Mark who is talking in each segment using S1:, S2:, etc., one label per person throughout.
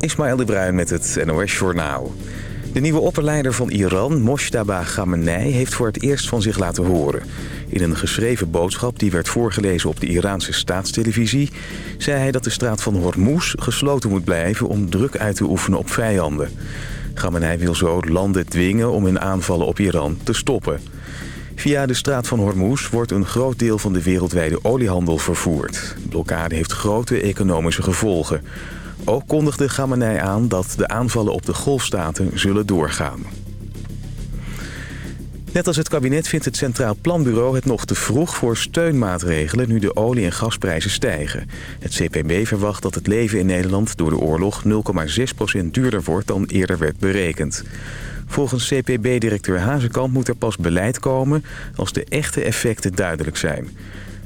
S1: Ismaël de Bruin met het NOS Journaal. De nieuwe opperleider van Iran, Moshtaba Khamenei, heeft voor het eerst van zich laten horen. In een geschreven boodschap die werd voorgelezen op de Iraanse staatstelevisie... zei hij dat de straat van Hormuz gesloten moet blijven om druk uit te oefenen op vijanden. Khamenei wil zo landen dwingen om hun aanvallen op Iran te stoppen. Via de straat van Hormuz wordt een groot deel van de wereldwijde oliehandel vervoerd. De blokkade heeft grote economische gevolgen... Ook kondigde Gamenei aan dat de aanvallen op de golfstaten zullen doorgaan. Net als het kabinet vindt het Centraal Planbureau het nog te vroeg voor steunmaatregelen nu de olie- en gasprijzen stijgen. Het CPB verwacht dat het leven in Nederland door de oorlog 0,6% duurder wordt dan eerder werd berekend. Volgens CPB-directeur Hazekamp moet er pas beleid komen als de echte effecten duidelijk zijn.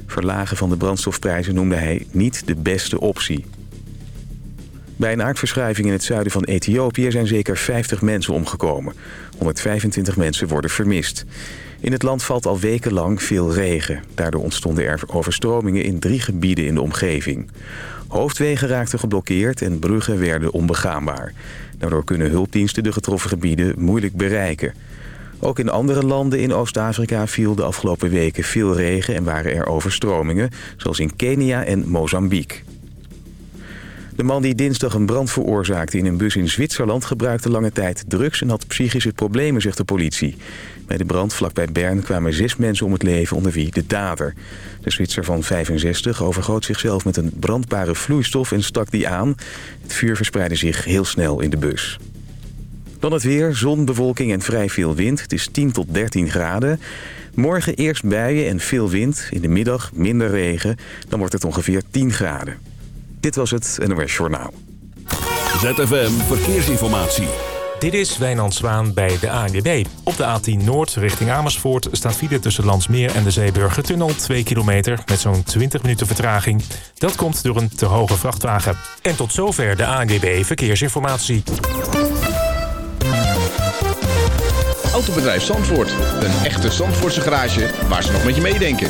S1: Verlagen van de brandstofprijzen noemde hij niet de beste optie. Bij een aardverschuiving in het zuiden van Ethiopië zijn zeker 50 mensen omgekomen. 125 mensen worden vermist. In het land valt al wekenlang veel regen. Daardoor ontstonden er overstromingen in drie gebieden in de omgeving. Hoofdwegen raakten geblokkeerd en bruggen werden onbegaanbaar. Daardoor kunnen hulpdiensten de getroffen gebieden moeilijk bereiken. Ook in andere landen in Oost-Afrika viel de afgelopen weken veel regen en waren er overstromingen, zoals in Kenia en Mozambique. De man die dinsdag een brand veroorzaakte in een bus in Zwitserland... gebruikte lange tijd drugs en had psychische problemen, zegt de politie. Bij de brand vlakbij Bern kwamen zes mensen om het leven, onder wie de dader. De Zwitser van 65 overgoot zichzelf met een brandbare vloeistof en stak die aan. Het vuur verspreidde zich heel snel in de bus. Dan het weer, zon, bewolking en vrij veel wind. Het is 10 tot 13 graden. Morgen eerst buien en veel wind. In de middag minder regen. Dan wordt het ongeveer 10 graden. Dit was het NOS Journaal.
S2: ZFM Verkeersinformatie.
S3: Dit is Wijnand Zwaan bij de ANWB. Op de A10 Noord richting Amersfoort staat file tussen Landsmeer en de Zeeburgertunnel 2 kilometer met zo'n 20 minuten vertraging. Dat komt door een te hoge vrachtwagen. En tot zover de ANWB Verkeersinformatie.
S4: Autobedrijf Zandvoort. Een echte Zandvoortse garage waar ze nog met je meedenken.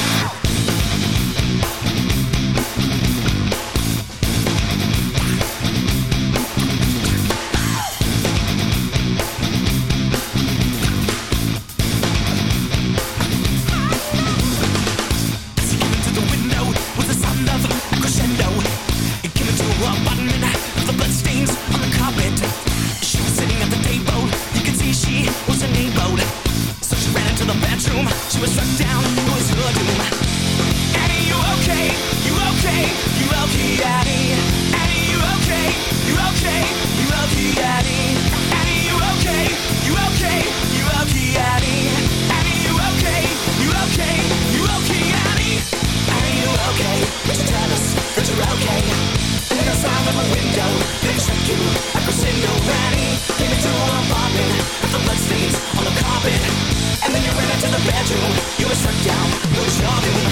S2: I'll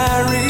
S2: Mary.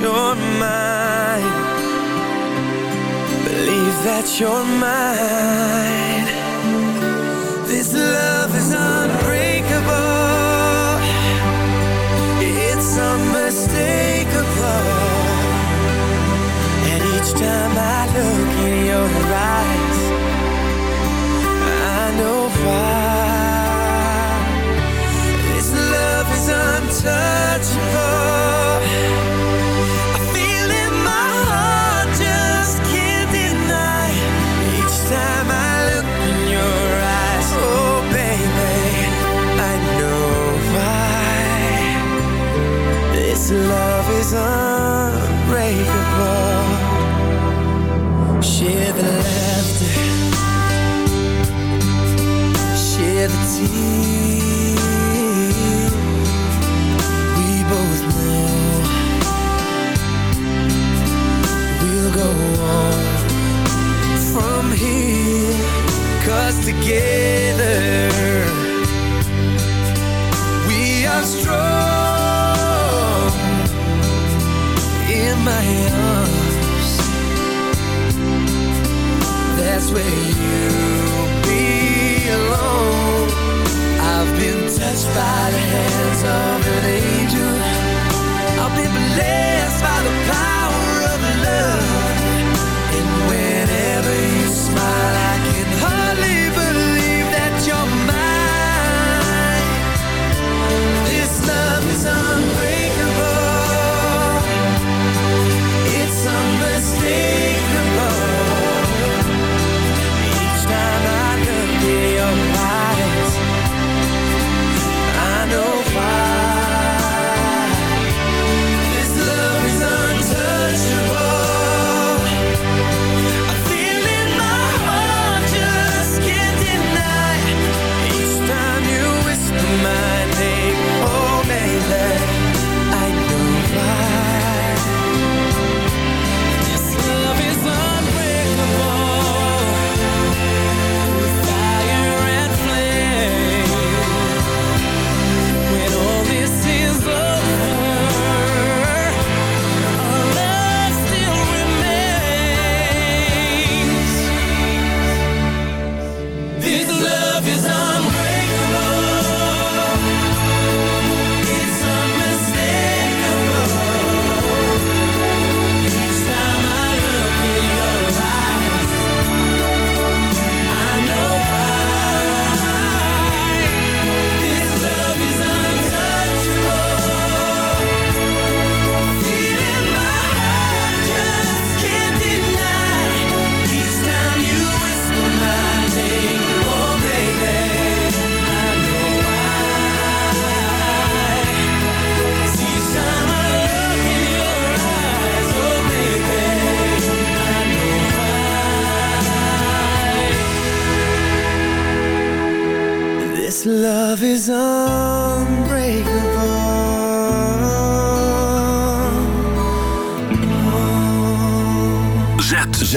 S5: you're mine Believe that you're mine. This love is unbreakable. It's unmistakable. And each time I together. We are strong in my arms. That's where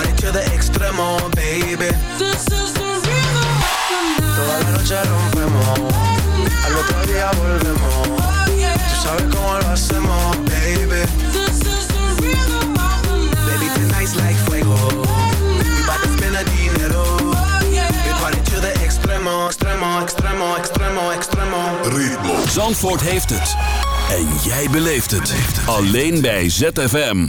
S6: Party to the extremo, baby.
S5: This is the of the
S6: baby. Baby, like dinero. To the extremo, extremo, extremo, extremo, extremo.
S2: Ritmo. Zandvoort heeft het. En jij beleeft het. Alleen bij ZFM.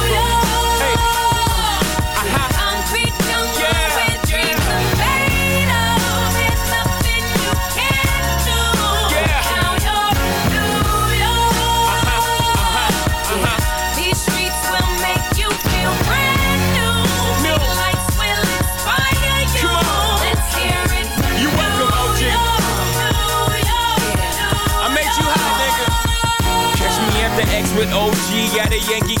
S7: At a Yankee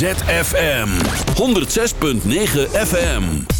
S8: ZFM 106.9 FM.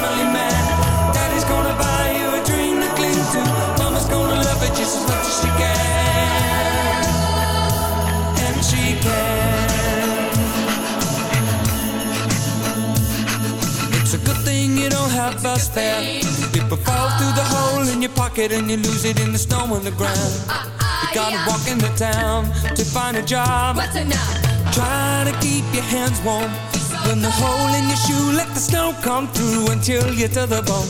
S5: thing you don't have bus fare People fall through the hole in your pocket And you lose it in the snow on the ground You gotta walk into town to find a job
S9: What's enough?
S5: Try to keep your hands warm When the hole in your shoe, let the snow come through until you're to the bone.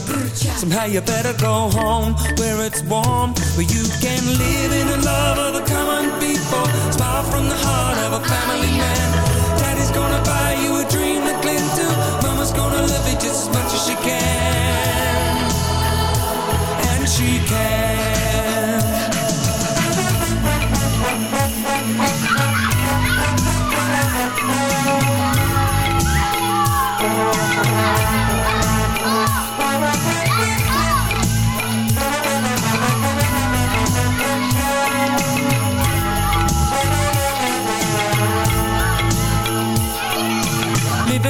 S5: Somehow you better go home where it's warm, where you can live in the love of the common people. Smile from the heart of a family man. Daddy's gonna buy you a dream to. Mama's gonna love it just as much as she can,